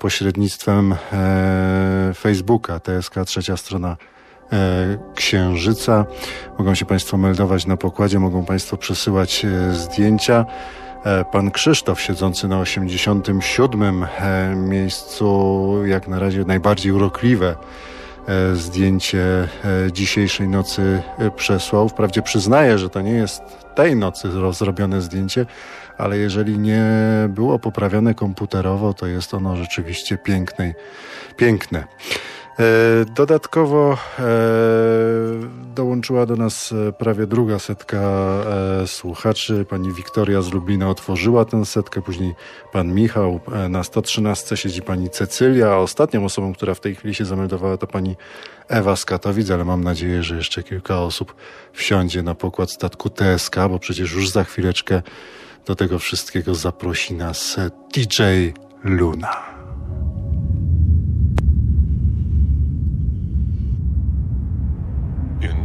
pośrednictwem e, Facebooka, TSK trzecia strona e, Księżyca. Mogą się Państwo meldować na pokładzie, mogą Państwo przesyłać e, zdjęcia. Pan Krzysztof, siedzący na 87 e, miejscu, jak na razie najbardziej urokliwe zdjęcie dzisiejszej nocy przesłał. Wprawdzie przyznaję, że to nie jest tej nocy zrobione zdjęcie, ale jeżeli nie było poprawione komputerowo, to jest ono rzeczywiście piękne. E, dodatkowo e, dołączyła do nas e, prawie druga setka słuchaczy. Pani Wiktoria z Lublina otworzyła tę setkę, później pan Michał. Na 113 siedzi pani Cecylia, a ostatnią osobą, która w tej chwili się zameldowała, to pani Ewa z Katowic, ale mam nadzieję, że jeszcze kilka osób wsiądzie na pokład statku TSK, bo przecież już za chwileczkę do tego wszystkiego zaprosi nas DJ Luna.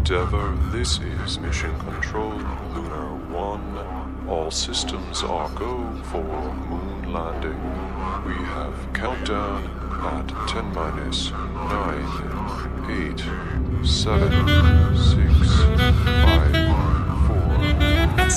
Endeavour, this is Mission Control Lunar 1. All systems are go for moon landing. We have countdown at 10 minus 9, 8, 7, 6, 5, 4.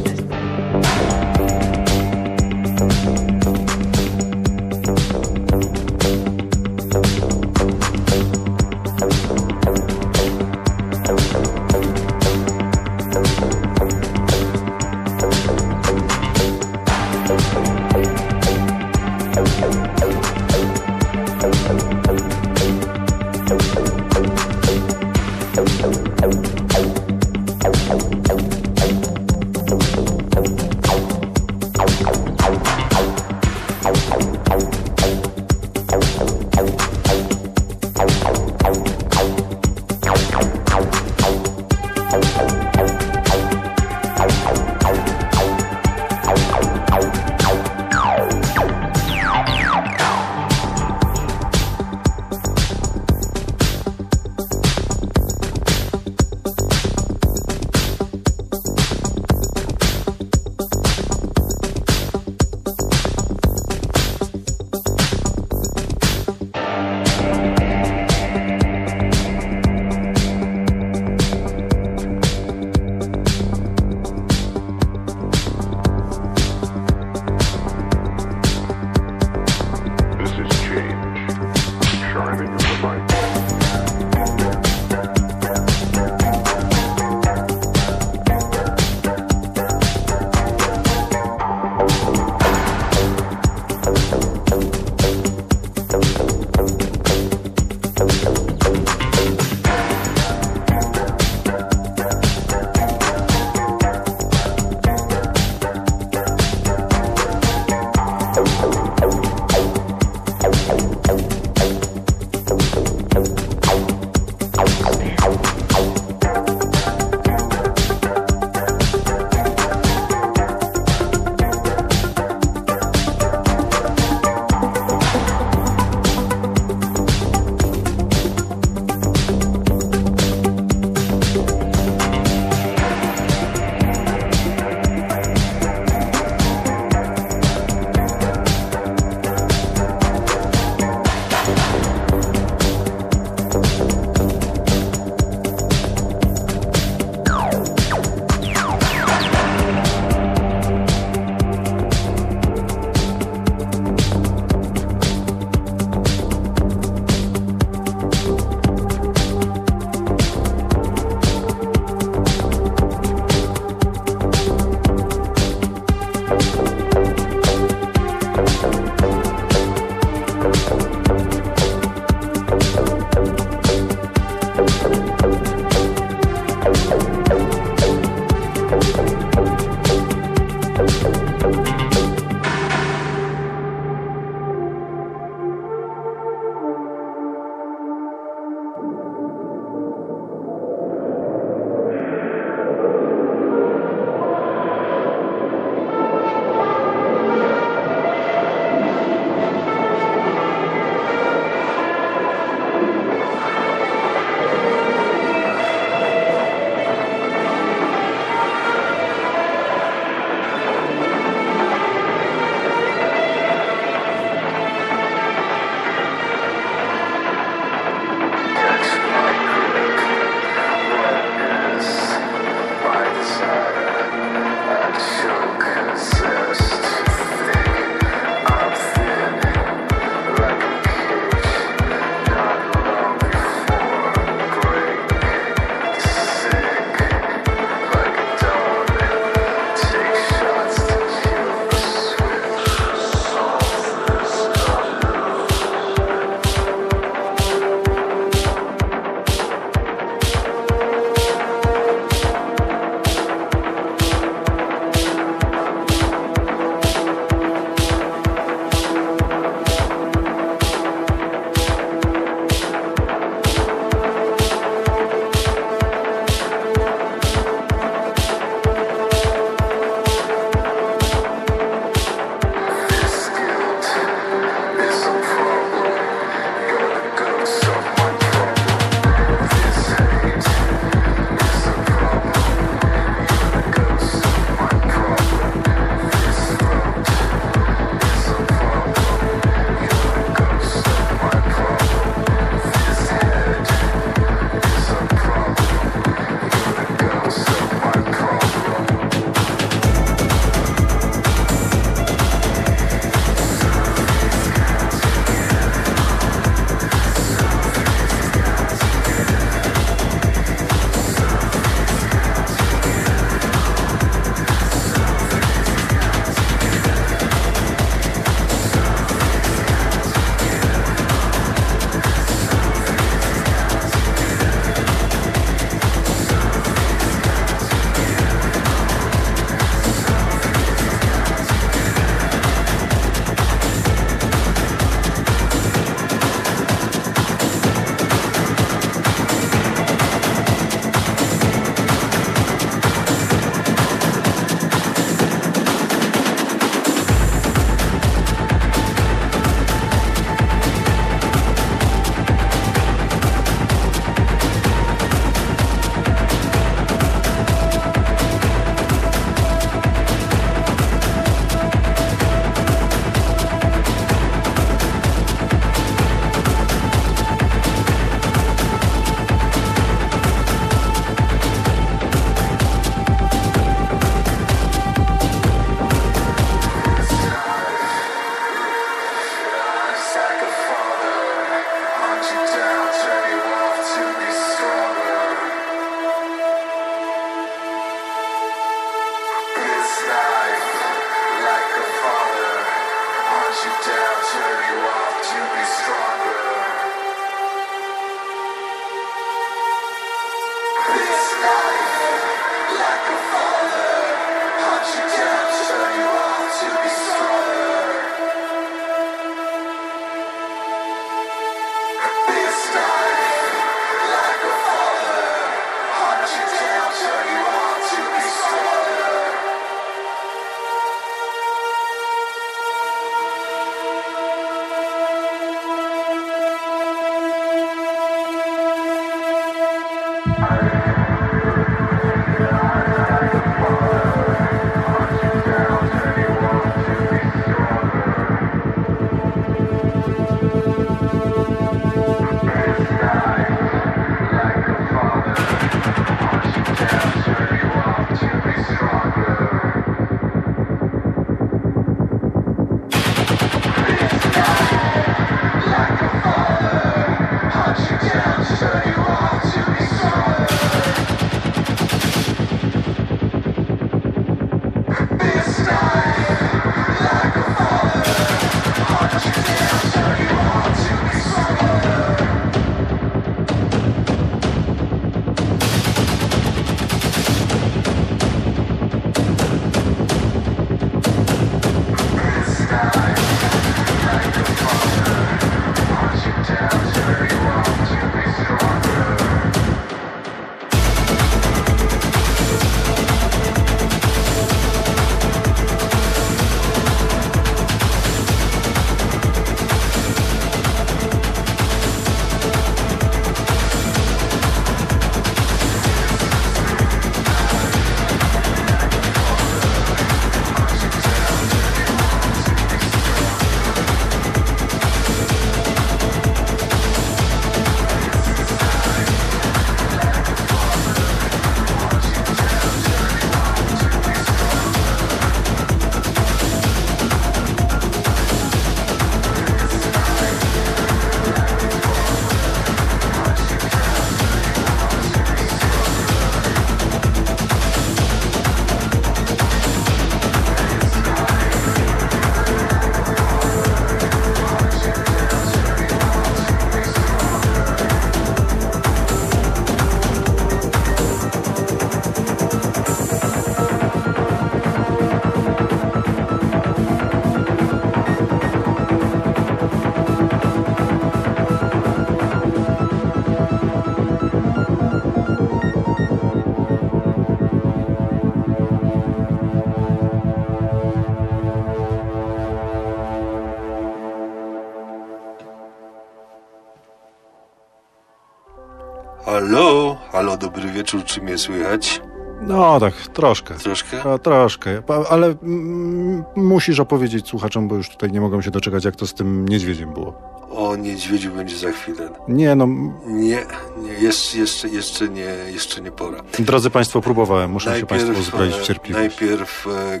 Dobry wieczór, czy mnie słychać? No tak, troszkę. Troszkę? A, troszkę, ale mm, musisz opowiedzieć słuchaczom, bo już tutaj nie mogą się doczekać, jak to z tym niedźwiedziem było. O niedźwiedziu będzie za chwilę. Nie, no... Nie, nie jeszcze, jeszcze, jeszcze, nie, jeszcze nie pora. Drodzy Państwo, próbowałem, muszę najpierw, się Państwu uzbroić w e, cierpliwość. Najpierw e,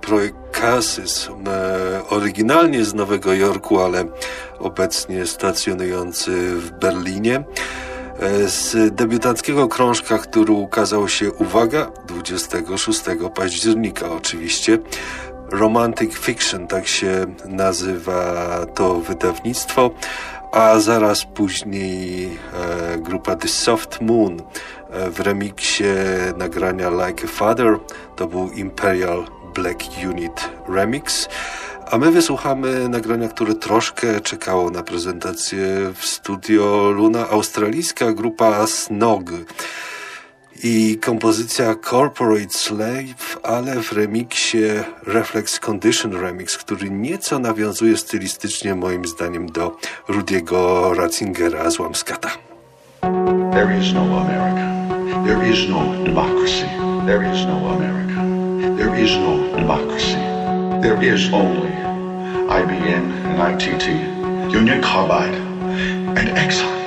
projekt Cassis, e, oryginalnie z Nowego Jorku, ale obecnie stacjonujący w Berlinie. E, z debiutanckiego krążka, który ukazał się, uwaga, 26 października oczywiście. Romantic Fiction, tak się nazywa to wydawnictwo, a zaraz później e, grupa The Soft Moon e, w remiksie nagrania Like a Father, to był Imperial Black Unit Remix. A my wysłuchamy nagrania, które troszkę czekało na prezentację w studio Luna, australijska grupa Snog. I kompozycja Corporate Slave, ale w remiksie Reflex Condition Remix, który nieco nawiązuje stylistycznie moim zdaniem do Rudiego Ratzingera z Łamskata. There is no America. There is no democracy. There is no America. There is no democracy. There is only IBM and ITT, Union Carbide, and Exxon.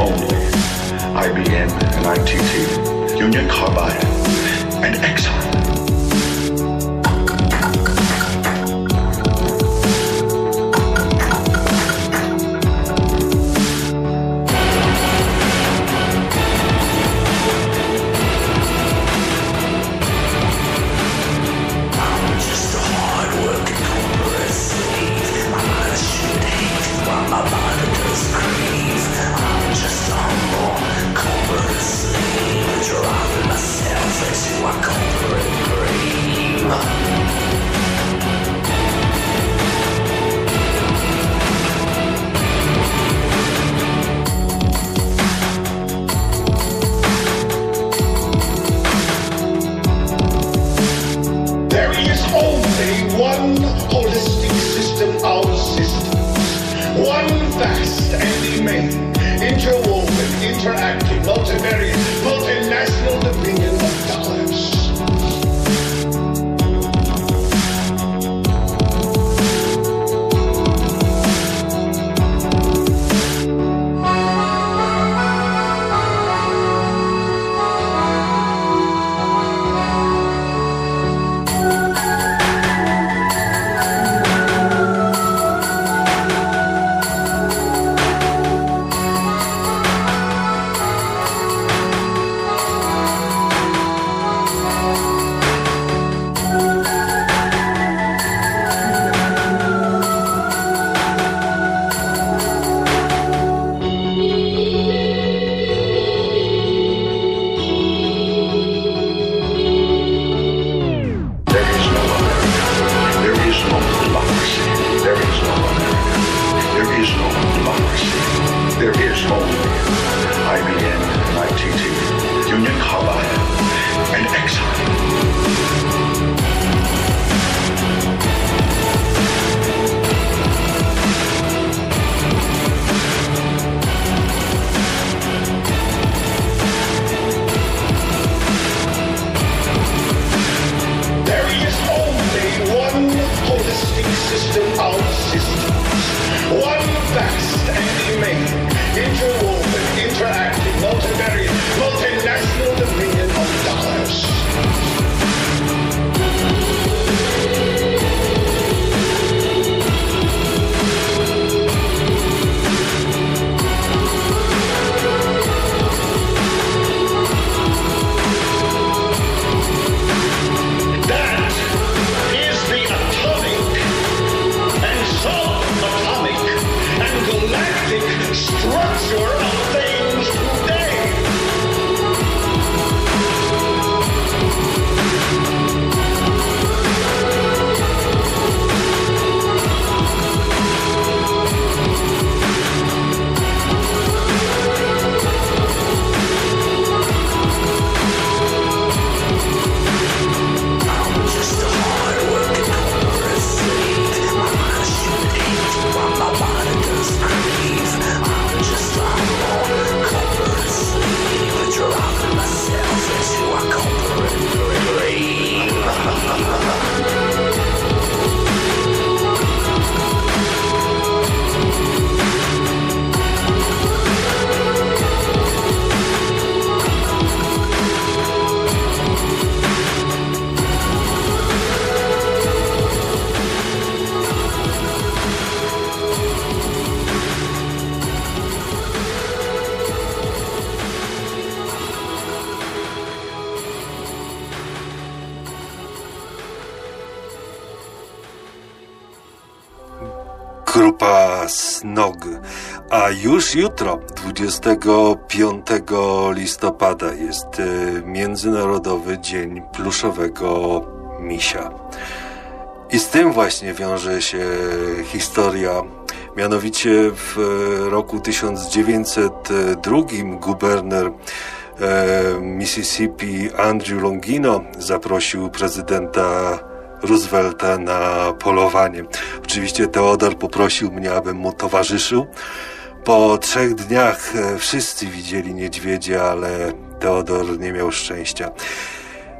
Only Już jutro, 25 listopada, jest y, Międzynarodowy Dzień Pluszowego Misia. I z tym właśnie wiąże się historia. Mianowicie w roku 1902 guberner e, Mississippi Andrew Longino zaprosił prezydenta Roosevelta na polowanie. Oczywiście Teodor poprosił mnie, abym mu towarzyszył. Po trzech dniach e, wszyscy widzieli niedźwiedzie, ale Teodor nie miał szczęścia.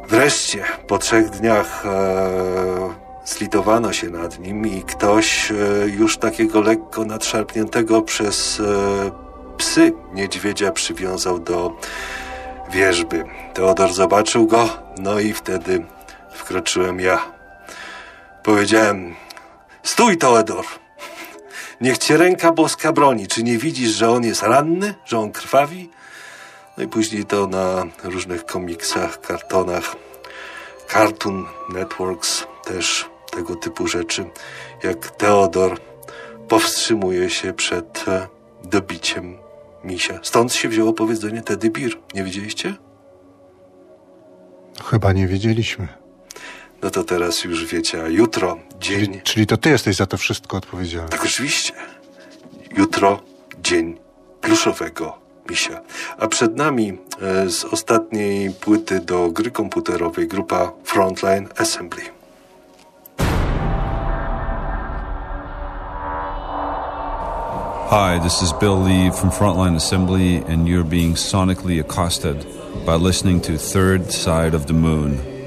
Wreszcie, po trzech dniach e, slitowano się nad nim i ktoś e, już takiego lekko nadszarpniętego przez e, psy niedźwiedzia przywiązał do wierzby. Teodor zobaczył go, no i wtedy wkroczyłem ja. Powiedziałem: Stój, Teodor! Niech cię ręka boska broni. Czy nie widzisz, że on jest ranny, że on krwawi? No i później to na różnych komiksach, kartonach, Cartoon Networks, też tego typu rzeczy, jak Teodor powstrzymuje się przed e, dobiciem misia. Stąd się wzięło powiedzenie Teddy Bear. Nie widzieliście? Chyba nie wiedzieliśmy. No to teraz już wiecie, a jutro dzień... Czyli, czyli to ty jesteś za to wszystko odpowiedzialny. Tak, oczywiście. Jutro dzień pluszowego misia. A przed nami e, z ostatniej płyty do gry komputerowej grupa Frontline Assembly. Hi, this is Bill Lee from Frontline Assembly, and you're being sonically accosted by listening to Third Side of the Moon.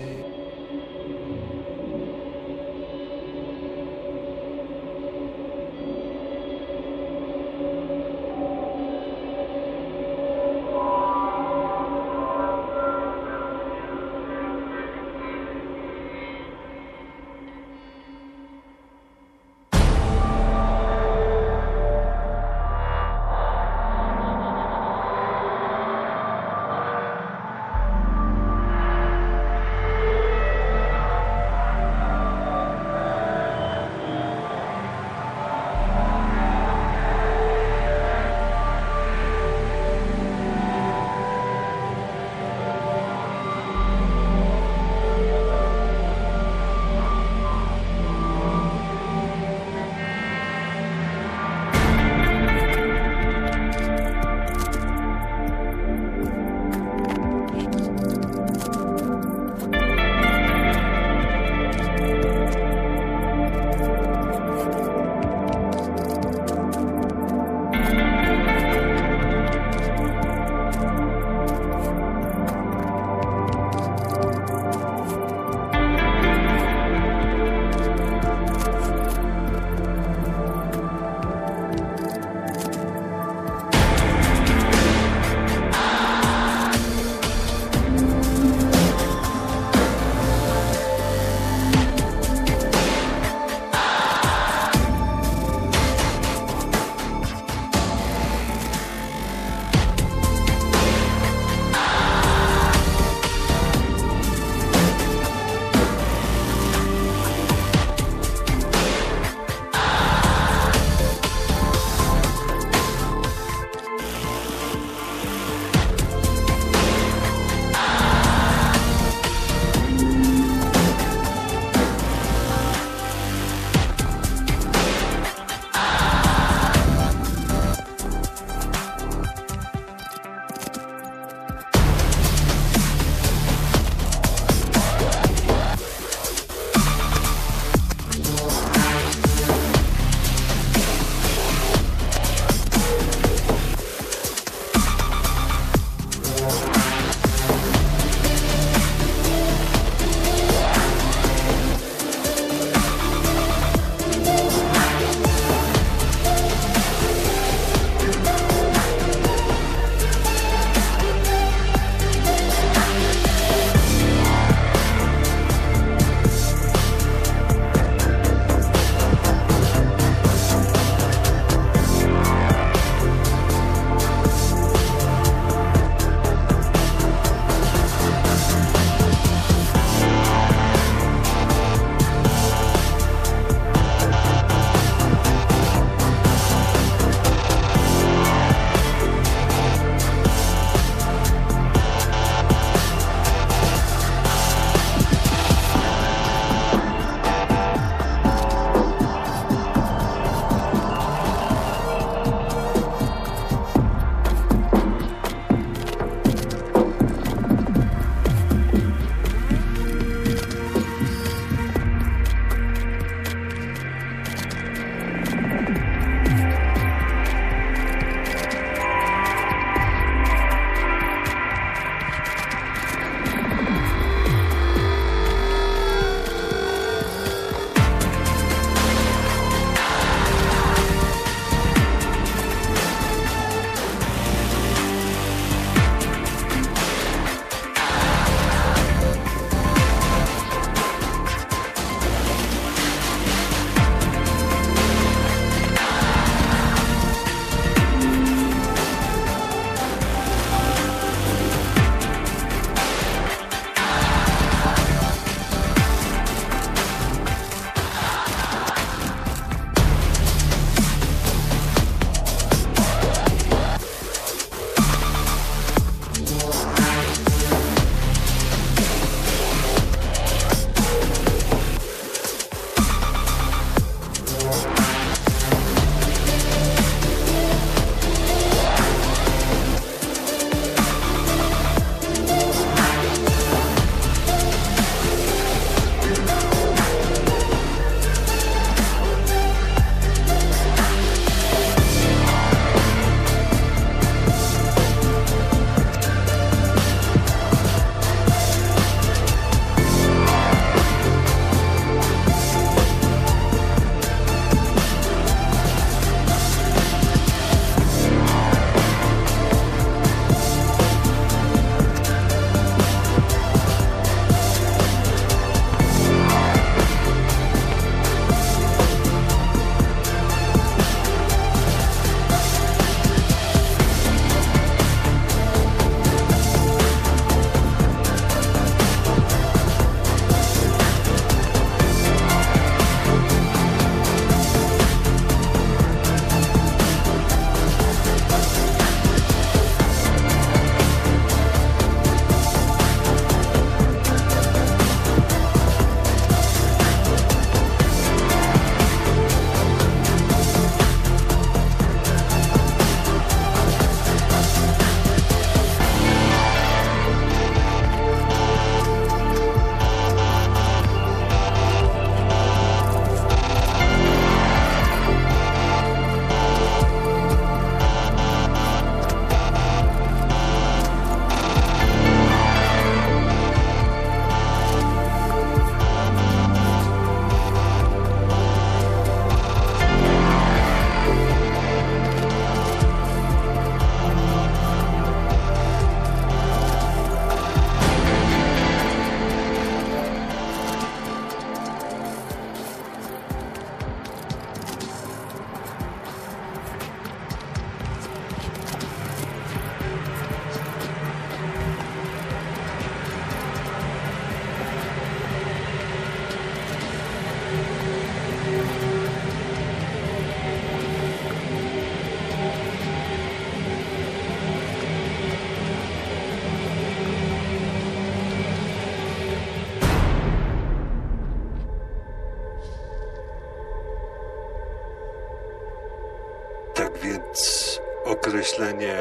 Określenie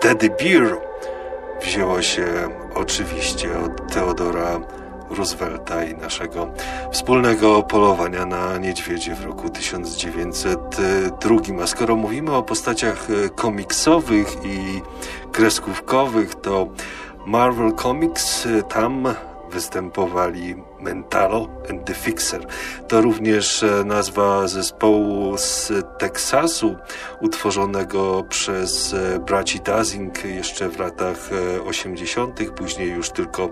Teddy Bear wzięło się oczywiście od Teodora Roosevelta i naszego wspólnego polowania na niedźwiedzie w roku 1902. A skoro mówimy o postaciach komiksowych i kreskówkowych, to Marvel Comics tam występowali Mentalo and the Fixer. To również e, nazwa zespołu z Teksasu, utworzonego przez e, braci Dazing jeszcze w latach 80. E, Później już tylko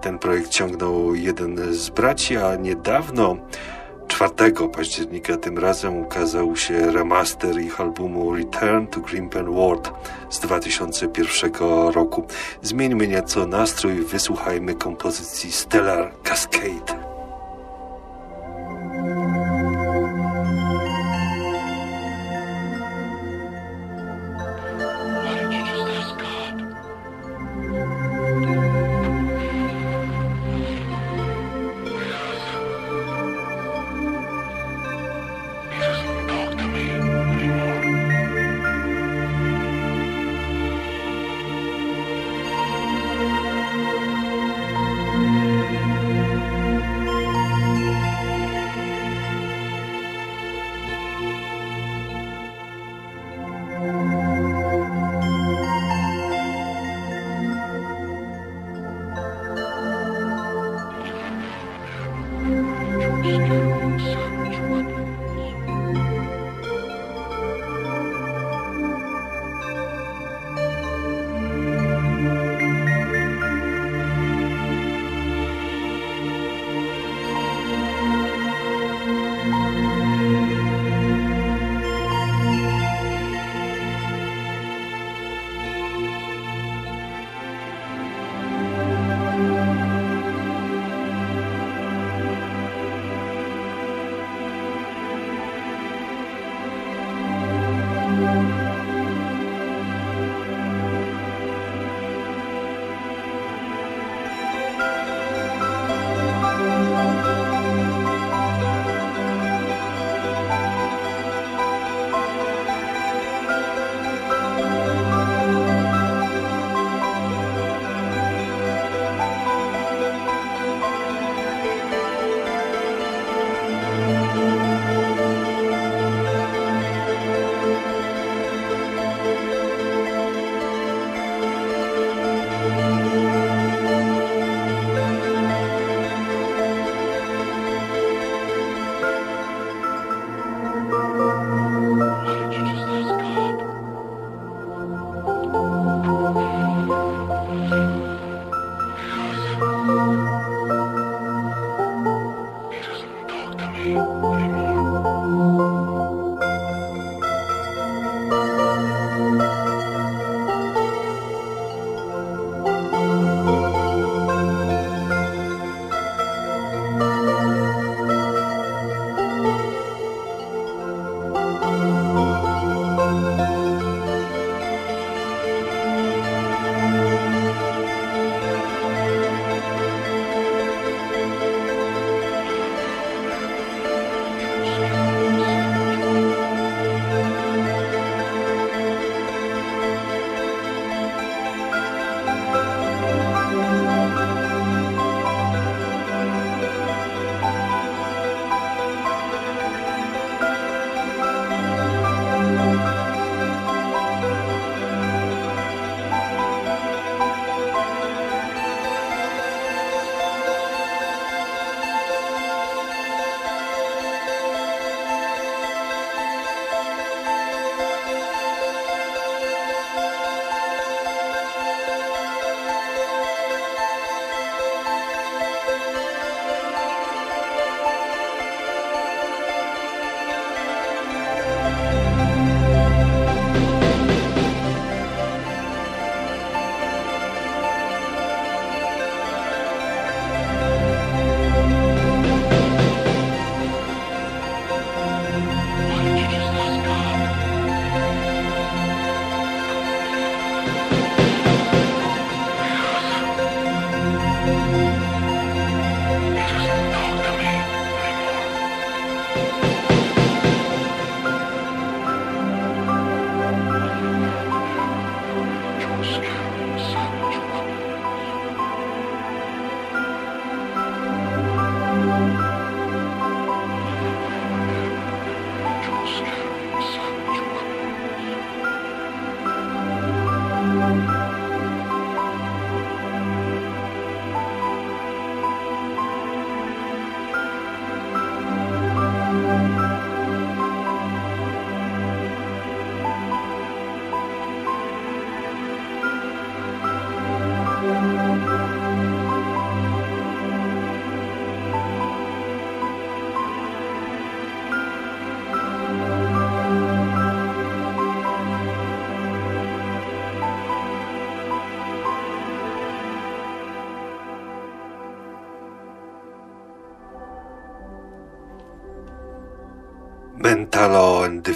ten projekt ciągnął jeden z braci, a niedawno 4 października tym razem ukazał się remaster ich albumu Return to Grimpen World z 2001 roku. Zmieńmy nieco nastrój, wysłuchajmy kompozycji Stellar Cascade.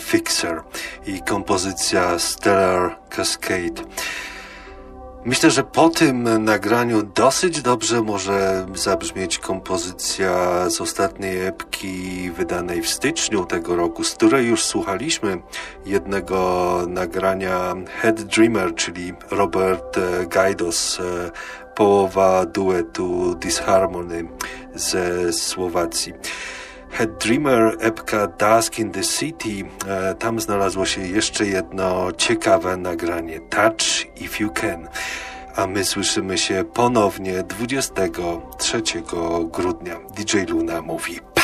Fixer i kompozycja Stellar Cascade. Myślę, że po tym nagraniu dosyć dobrze może zabrzmieć kompozycja z ostatniej epki wydanej w styczniu tego roku, z której już słuchaliśmy jednego nagrania Head Dreamer, czyli Robert Gajdos, połowa duetu Disharmony ze Słowacji. Head Dreamer, epka Dusk in the City, e, tam znalazło się jeszcze jedno ciekawe nagranie Touch If You Can. A my słyszymy się ponownie 23 grudnia. DJ Luna mówi pa!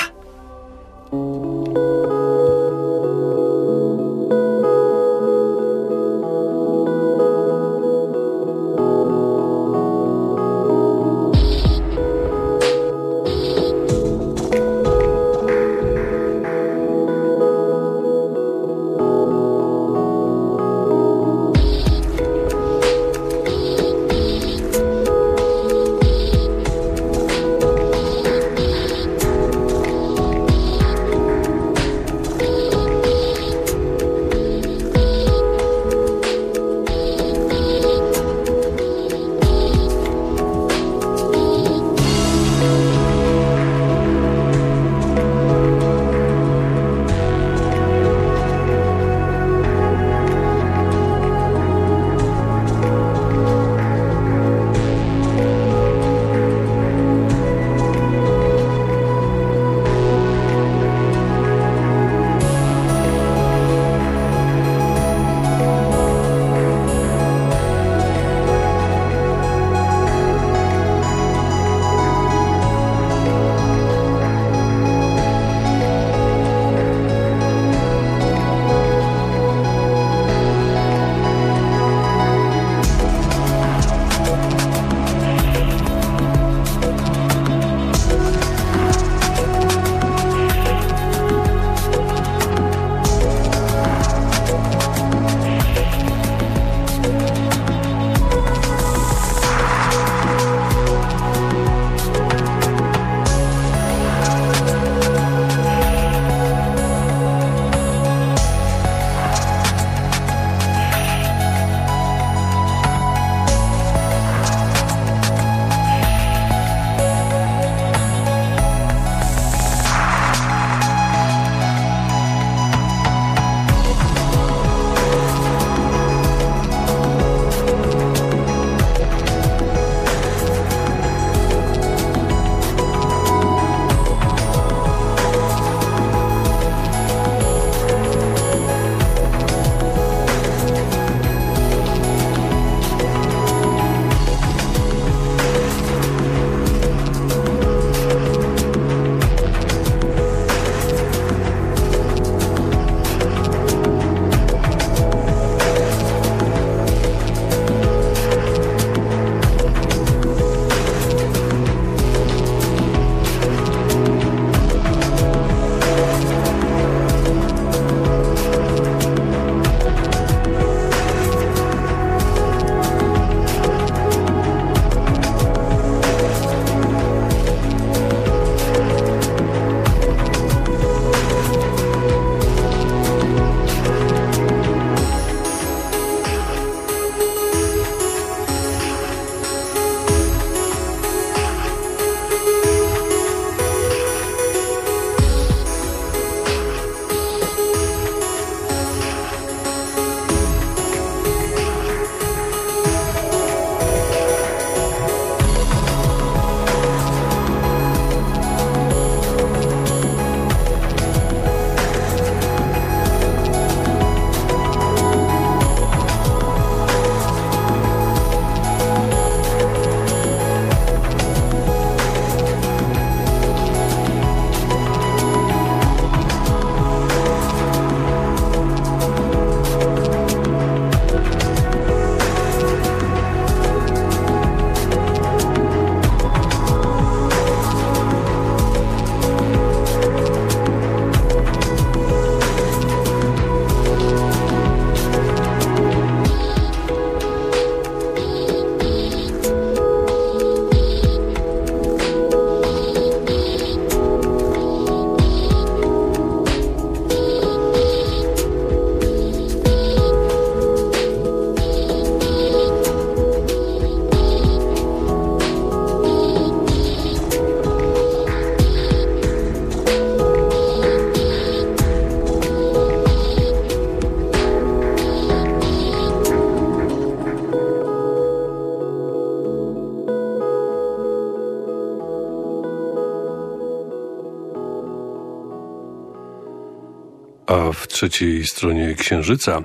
Trzeciej stronie Księżyca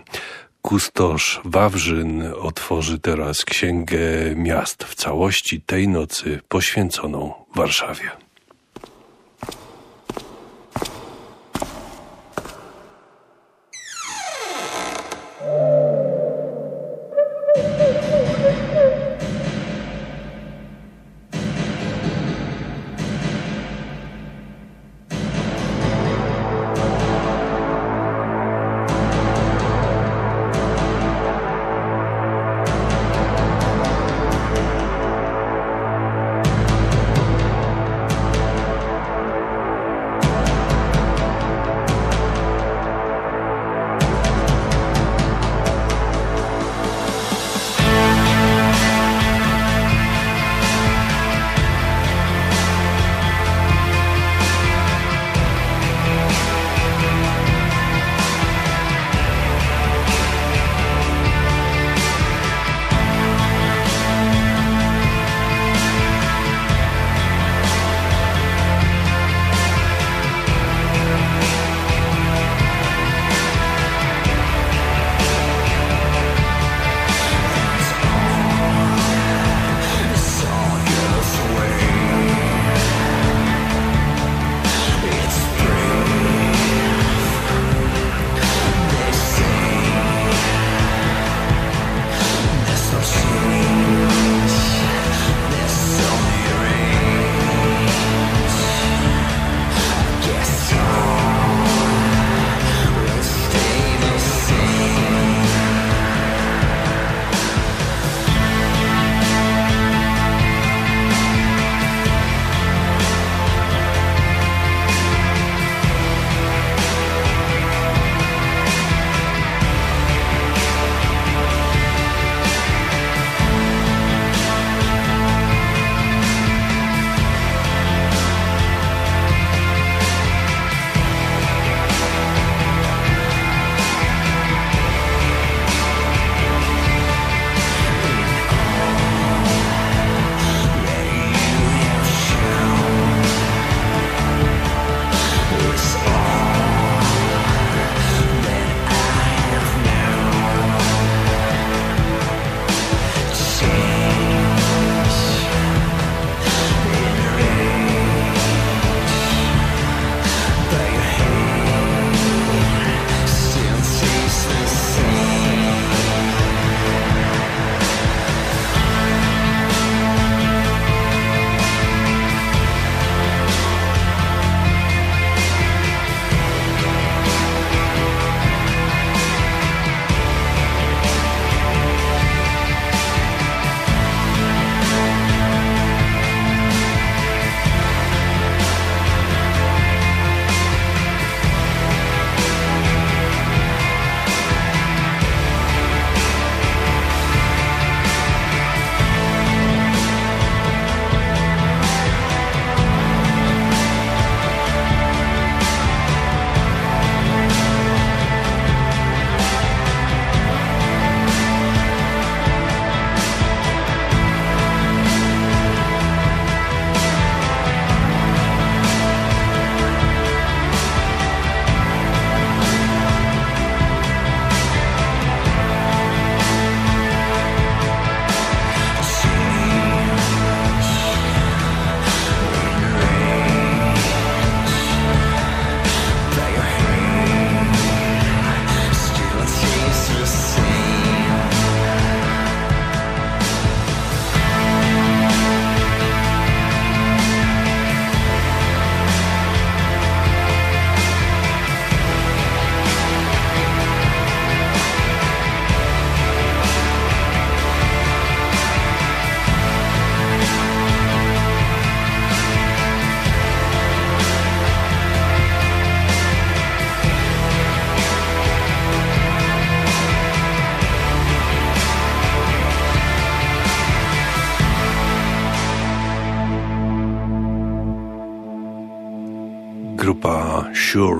kustosz Wawrzyn otworzy teraz Księgę Miast w całości tej nocy poświęconą Warszawie.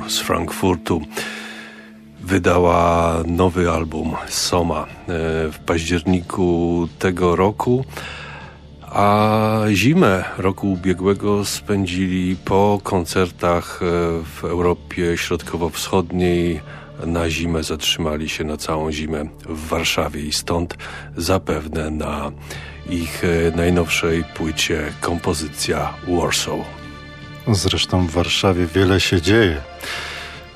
Z Frankfurtu wydała nowy album Soma e, w październiku tego roku, a zimę roku ubiegłego spędzili po koncertach e, w Europie Środkowo-Wschodniej. Na zimę zatrzymali się na całą zimę w Warszawie i stąd zapewne na ich e, najnowszej płycie kompozycja Warsaw. Zresztą w Warszawie wiele się dzieje.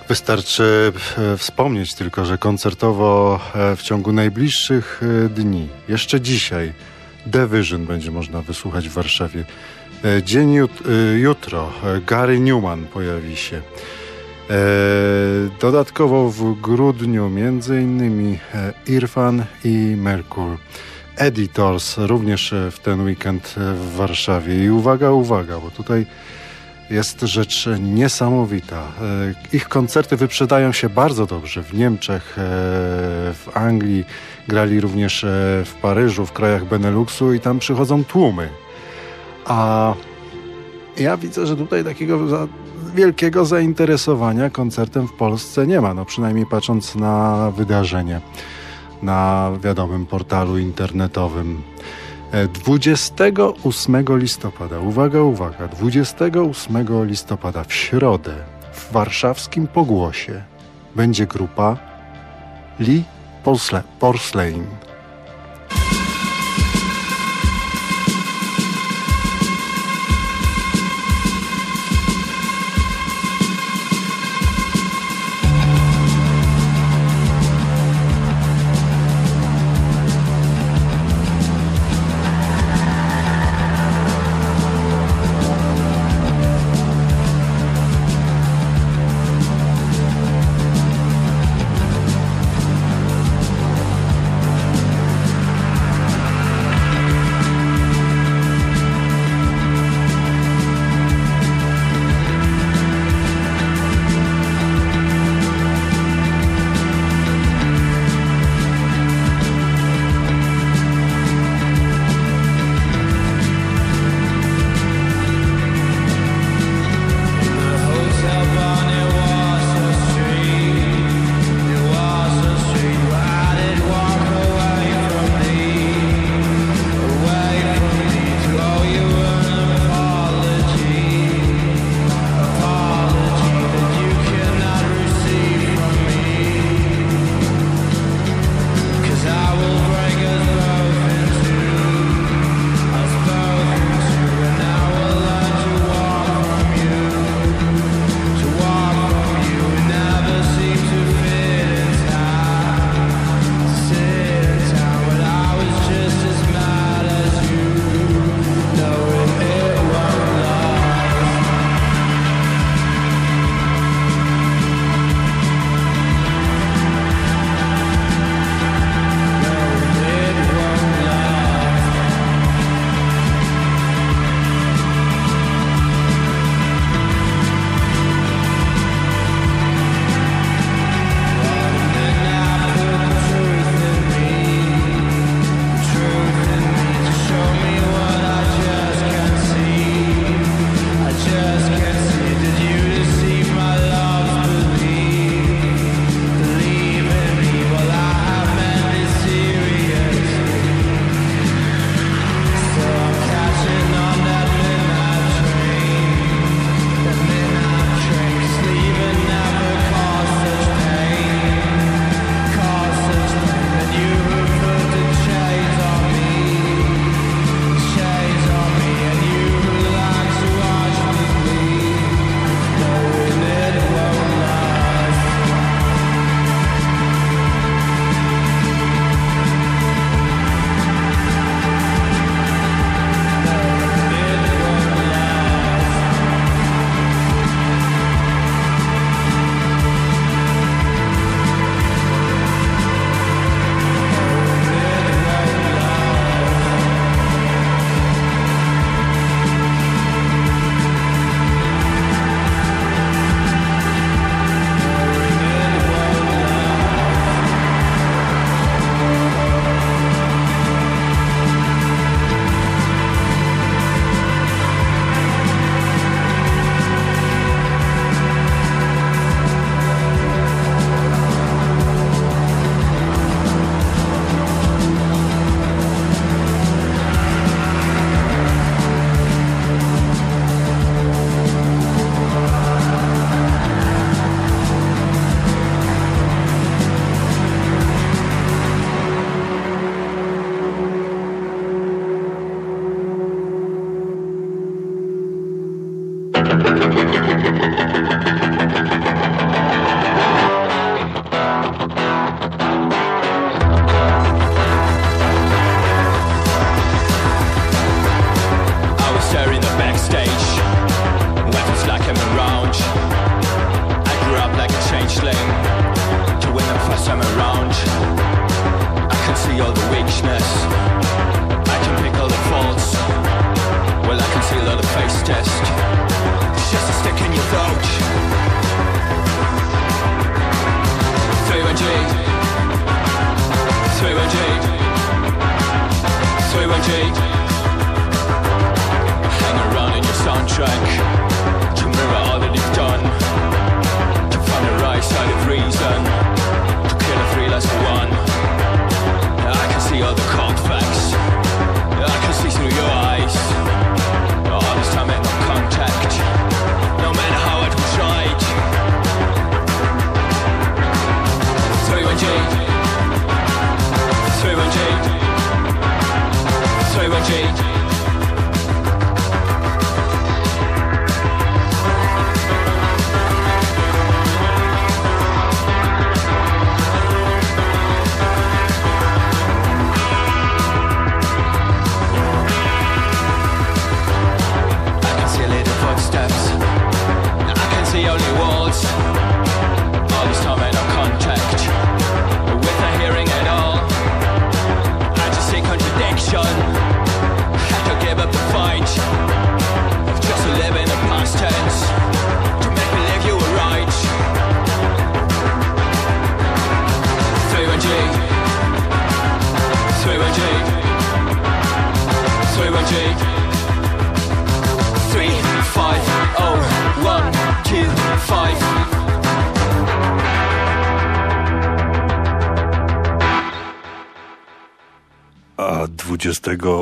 Wystarczy e, wspomnieć tylko, że koncertowo w ciągu najbliższych dni, jeszcze dzisiaj, The Vision będzie można wysłuchać w Warszawie. E, dzień jut e, jutro e, Gary Newman pojawi się. Dodatkowo w grudniu innymi Irfan i Merkur. Editors również w ten weekend w Warszawie. I uwaga, uwaga, bo tutaj jest rzecz niesamowita. Ich koncerty wyprzedają się bardzo dobrze w Niemczech, w Anglii, Grali również e, w Paryżu, w krajach Beneluxu i tam przychodzą tłumy. A ja widzę, że tutaj takiego za wielkiego zainteresowania koncertem w Polsce nie ma, no przynajmniej patrząc na wydarzenie na wiadomym portalu internetowym. 28 e, listopada, uwaga, uwaga, 28 listopada w środę w warszawskim Pogłosie będzie grupa Lee Porcelain.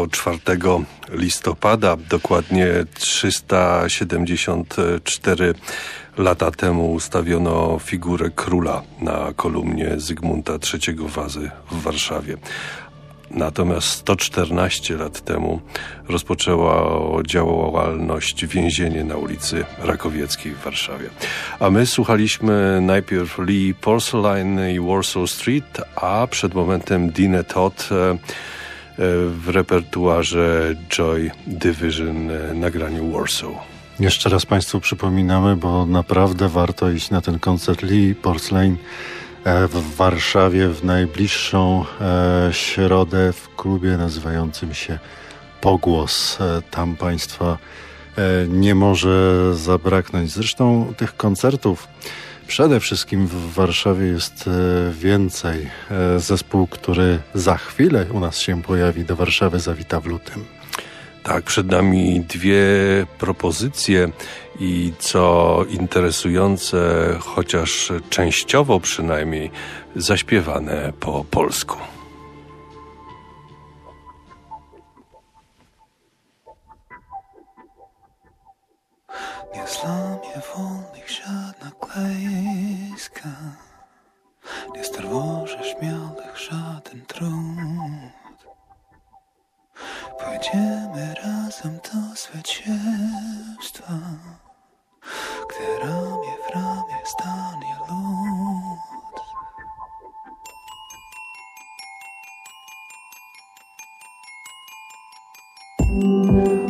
24 listopada, dokładnie 374 lata temu ustawiono figurę króla na kolumnie Zygmunta III Wazy w Warszawie. Natomiast 114 lat temu rozpoczęła działalność więzienie na ulicy Rakowieckiej w Warszawie. A my słuchaliśmy najpierw Lee Porcelain i Warsaw Street, a przed momentem Dine Todd w repertuarze Joy Division e, nagraniu Warsaw. Jeszcze raz Państwu przypominamy, bo naprawdę warto iść na ten koncert Lee Porcelain e, w Warszawie w najbliższą e, środę w klubie nazywającym się Pogłos. Tam Państwa nie może zabraknąć. Zresztą tych koncertów Przede wszystkim w Warszawie jest e, więcej. E, zespół, który za chwilę u nas się pojawi, do Warszawy zawita w lutym. Tak, przed nami dwie propozycje i co interesujące, chociaż częściowo przynajmniej, zaśpiewane po polsku. Nie zlamie wolnych klejska Nie strwoży śmiałych żaden trud. Pójdziemy razem do zwycięstwa. Gdy ramię w ramię stanie lud From a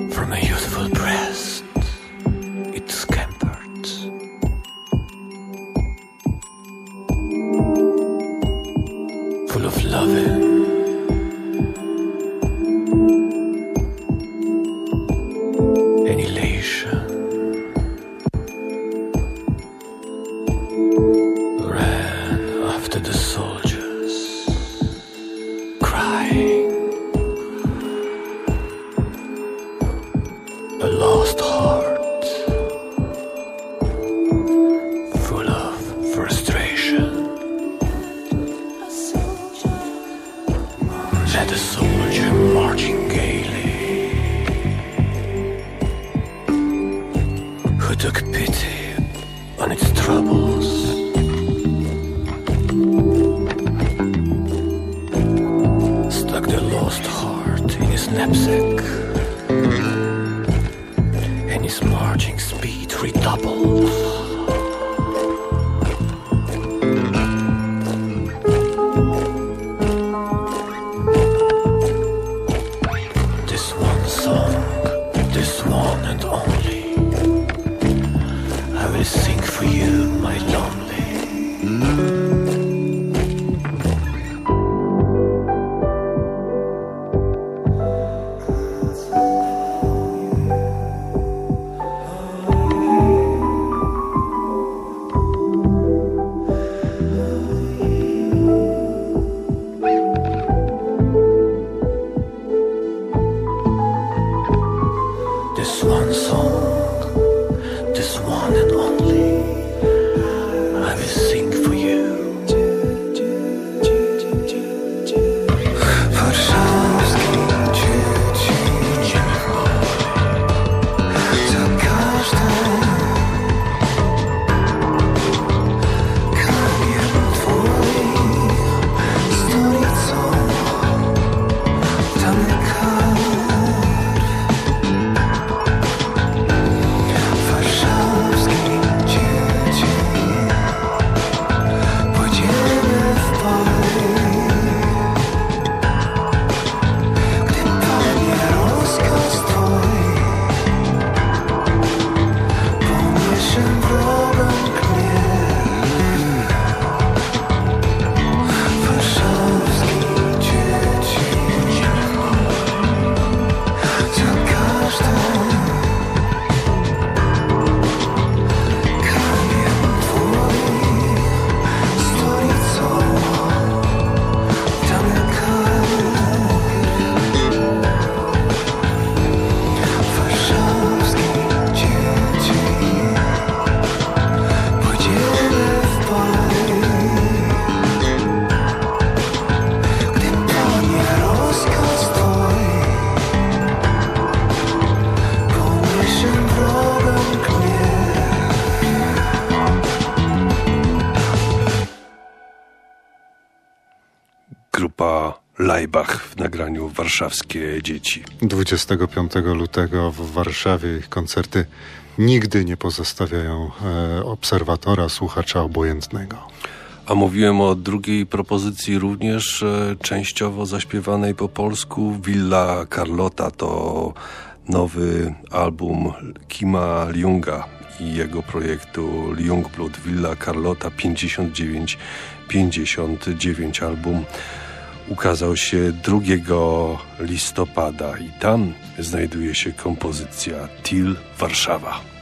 Laibach w nagraniu Warszawskie Dzieci. 25 lutego w Warszawie ich koncerty nigdy nie pozostawiają e, obserwatora, słuchacza obojętnego. A mówiłem o drugiej propozycji również e, częściowo zaśpiewanej po polsku. Villa Carlota to nowy album Kima Liunga i jego projektu Ljungblood Villa Carlota 59 59 album ukazał się 2 listopada i tam znajduje się kompozycja Til Warszawa.